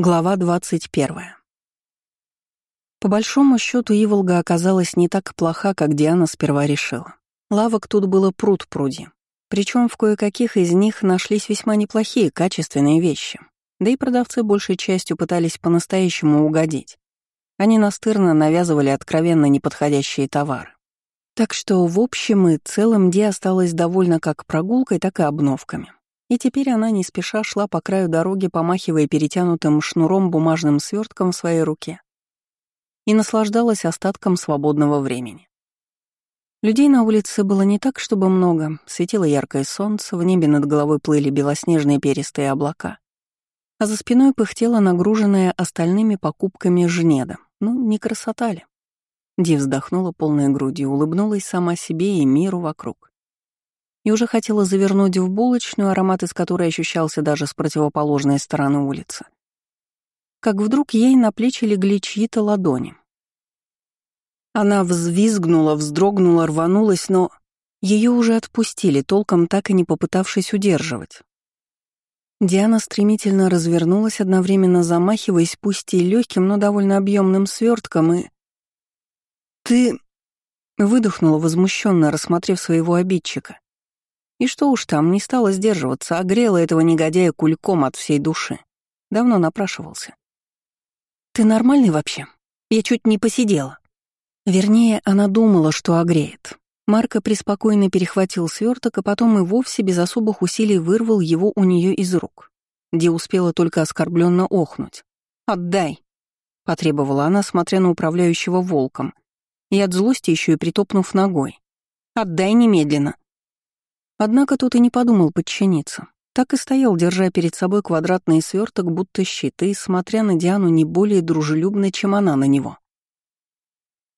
Глава 21. По большому счету Иволга оказалась не так плоха, как Диана сперва решила. Лавок тут было пруд пруди. Причем в кое-каких из них нашлись весьма неплохие, качественные вещи. Да и продавцы большей частью пытались по-настоящему угодить. Они настырно навязывали откровенно неподходящие товары. Так что в общем и целом Ди осталась довольна как прогулкой, так и обновками. И теперь она не спеша шла по краю дороги, помахивая перетянутым шнуром бумажным свертком в своей руке, и наслаждалась остатком свободного времени. Людей на улице было не так, чтобы много, светило яркое солнце, в небе над головой плыли белоснежные перистые облака, а за спиной пыхтела нагруженная остальными покупками жнеда. Ну, не красота ли? Ди вздохнула полной грудью, улыбнулась сама себе и миру вокруг и уже хотела завернуть в булочную, аромат из которой ощущался даже с противоположной стороны улицы. Как вдруг ей на плечи легли чьи-то ладони. Она взвизгнула, вздрогнула, рванулась, но ее уже отпустили, толком так и не попытавшись удерживать. Диана стремительно развернулась, одновременно замахиваясь, пусть и легким, но довольно объемным свертком, и... «Ты...» — выдохнула возмущенно, рассмотрев своего обидчика. И что уж там, не стала сдерживаться, а грела этого негодяя кульком от всей души. Давно напрашивался. «Ты нормальный вообще? Я чуть не посидела». Вернее, она думала, что огреет. Марко преспокойно перехватил сверток, а потом и вовсе без особых усилий вырвал его у нее из рук. Ди успела только оскорбленно охнуть. «Отдай!» — потребовала она, смотря на управляющего волком, и от злости еще и притопнув ногой. «Отдай немедленно!» Однако тот и не подумал подчиниться. Так и стоял, держа перед собой квадратный сверток, будто щит, и смотря на Диану не более дружелюбно, чем она на него.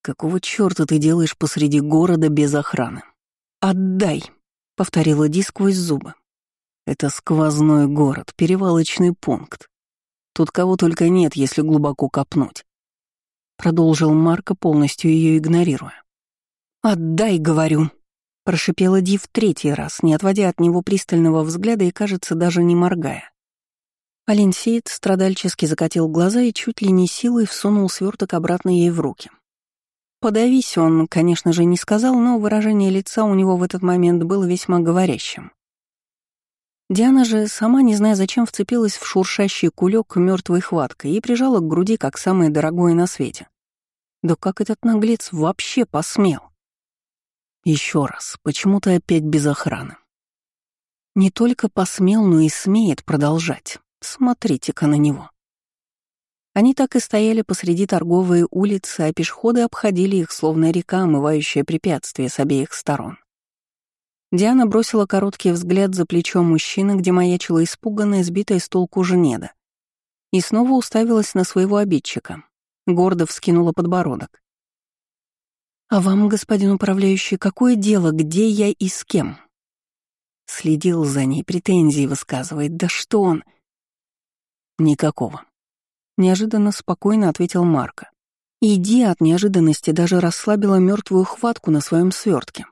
«Какого чёрта ты делаешь посреди города без охраны?» «Отдай!» — повторила Ди сквозь зубы. «Это сквозной город, перевалочный пункт. Тут кого только нет, если глубоко копнуть», — продолжил Марко, полностью ее игнорируя. «Отдай, говорю!» Прошипела Ди в третий раз, не отводя от него пристального взгляда и, кажется, даже не моргая. Аленсиет страдальчески закатил глаза и чуть ли не силой всунул сверток обратно ей в руки. «Подавись» он, конечно же, не сказал, но выражение лица у него в этот момент было весьма говорящим. Диана же, сама не зная зачем, вцепилась в шуршащий кулек мертвой хваткой и прижала к груди как самое дорогое на свете. Да как этот наглец вообще посмел? Еще раз, почему ты опять без охраны? Не только посмел, но и смеет продолжать. Смотрите-ка на него. Они так и стояли посреди торговой улицы, а пешеходы обходили их, словно река, омывающая препятствия с обеих сторон. Диана бросила короткий взгляд за плечо мужчины, где маячила испуганная, сбитая с толку Женеда, и снова уставилась на своего обидчика. Гордо вскинула подбородок. «А вам, господин управляющий, какое дело, где я и с кем?» Следил за ней, претензии высказывает. «Да что он?» «Никакого». Неожиданно спокойно ответил Марко. Иди от неожиданности даже расслабила мертвую хватку на своем свертке.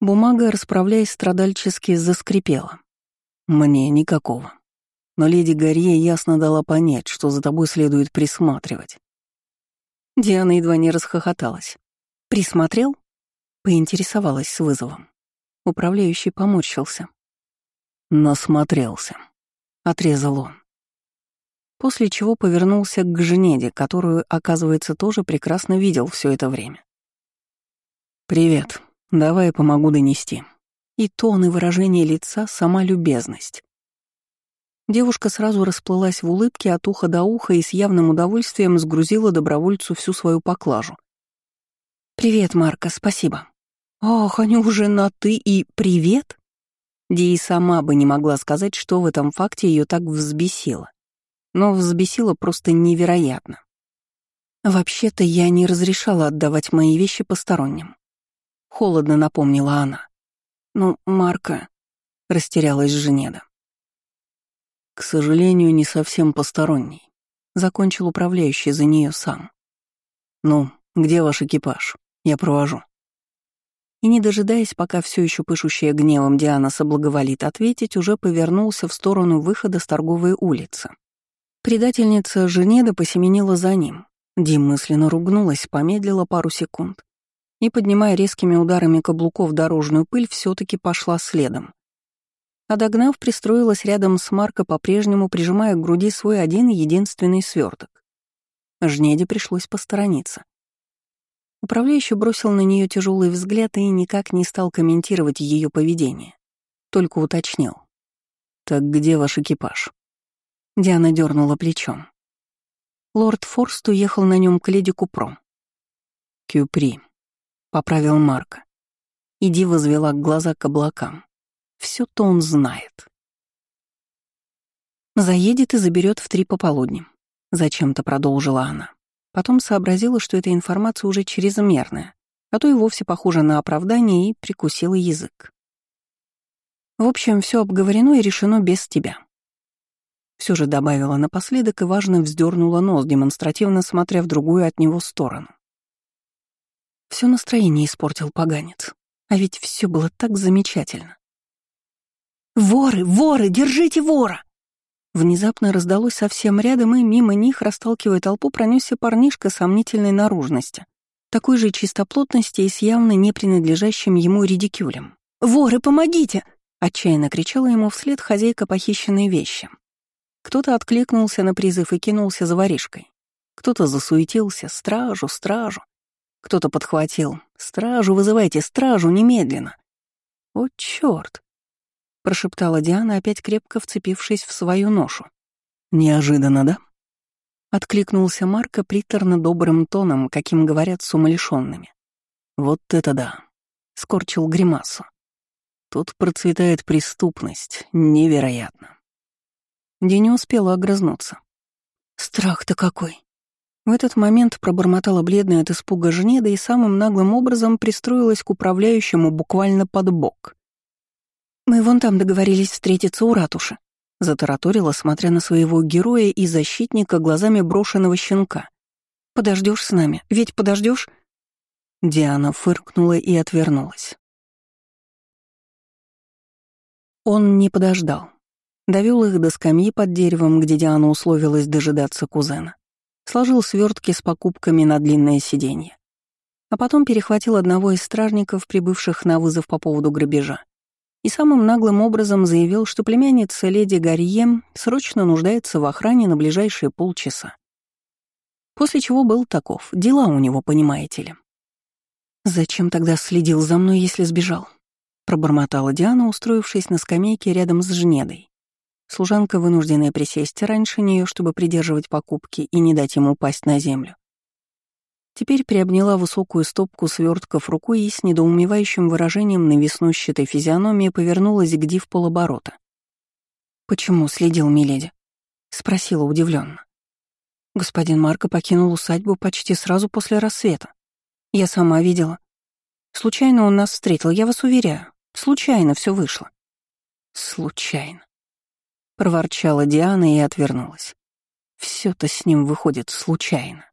Бумага, расправляясь страдальчески, заскрипела. «Мне никакого. Но леди Гарье ясно дала понять, что за тобой следует присматривать». Диана едва не расхохоталась. «Присмотрел?» — поинтересовалась с вызовом. Управляющий поморщился. «Насмотрелся», — отрезал он. После чего повернулся к Женеде, которую, оказывается, тоже прекрасно видел все это время. «Привет, давай я помогу донести». И тон и выражение лица — сама любезность. Девушка сразу расплылась в улыбке от уха до уха и с явным удовольствием сгрузила добровольцу всю свою поклажу. «Привет, Марка, спасибо». «Ох, они уже на «ты» и «привет»?» Ди и сама бы не могла сказать, что в этом факте ее так взбесило. Но взбесило просто невероятно. «Вообще-то я не разрешала отдавать мои вещи посторонним», — холодно напомнила она. «Ну, Марка...» — растерялась Женеда. «К сожалению, не совсем посторонний», — закончил управляющий за нее сам. «Ну, где ваш экипаж?» Я провожу». И не дожидаясь, пока все еще пышущая гневом Диана соблаговолит ответить, уже повернулся в сторону выхода с торговой улицы. Предательница Женеда посеменила за ним. Дим мысленно ругнулась, помедлила пару секунд и, поднимая резкими ударами каблуков дорожную пыль, все таки пошла следом. А догнав, пристроилась рядом с Марко, по-прежнему прижимая к груди свой один единственный сверток. Жнеде пришлось посторониться. Управляющий бросил на нее тяжелый взгляд и никак не стал комментировать ее поведение. Только уточнил. «Так где ваш экипаж?» Диана дернула плечом. Лорд Форст уехал на нем к леди Купром. «Кюпри», — поправил Марка. Иди возвела глаза к облакам. все то он знает. Заедет и заберет в три пополудни. Зачем-то продолжила она. Потом сообразила, что эта информация уже чрезмерная, а то и вовсе похожа на оправдание, и прикусила язык. В общем, все обговорено и решено без тебя. Все же добавила напоследок и важно вздернула нос, демонстративно смотря в другую от него сторону. Все настроение испортил поганец. А ведь все было так замечательно. «Воры! Воры! Держите вора!» Внезапно раздалось совсем рядом, и мимо них, расталкивая толпу, пронесся парнишка сомнительной наружности, такой же чистоплотности и с явно не принадлежащим ему редикюлем. «Воры, помогите!» — отчаянно кричала ему вслед хозяйка похищенной вещи. Кто-то откликнулся на призыв и кинулся за воришкой. Кто-то засуетился «Стражу, стражу!» Кто-то подхватил «Стражу, вызывайте стражу немедленно!» «О, чёрт!» — прошептала Диана, опять крепко вцепившись в свою ношу. «Неожиданно, да?» Откликнулся Марко приторно-добрым тоном, каким говорят с умалишенными. «Вот это да!» — скорчил гримасу. «Тут процветает преступность. Невероятно!» Ди не успела огрызнуться. «Страх-то какой!» В этот момент пробормотала бледная от испуга Жнеда и самым наглым образом пристроилась к управляющему буквально под бок. «Мы вон там договорились встретиться у ратуши», — затараторила, смотря на своего героя и защитника глазами брошенного щенка. Подождешь с нами? Ведь подождешь? Диана фыркнула и отвернулась. Он не подождал. Довел их до скамьи под деревом, где Диана условилась дожидаться кузена. Сложил свертки с покупками на длинное сиденье. А потом перехватил одного из стражников, прибывших на вызов по поводу грабежа и самым наглым образом заявил, что племянница леди Гарье срочно нуждается в охране на ближайшие полчаса. После чего был таков, дела у него, понимаете ли. «Зачем тогда следил за мной, если сбежал?» — пробормотала Диана, устроившись на скамейке рядом с Жнедой. Служанка, вынужденная присесть раньше нее, чтобы придерживать покупки и не дать ему упасть на землю, Теперь приобняла высокую стопку свертков рукой и с недоумевающим выражением на веснущатой физиономии повернулась к Ди в полоборота. «Почему следил Миледи?» — спросила удивленно. Господин Марко покинул усадьбу почти сразу после рассвета. Я сама видела. Случайно он нас встретил, я вас уверяю. Случайно все вышло. Случайно. Проворчала Диана и отвернулась. Все то с ним выходит случайно.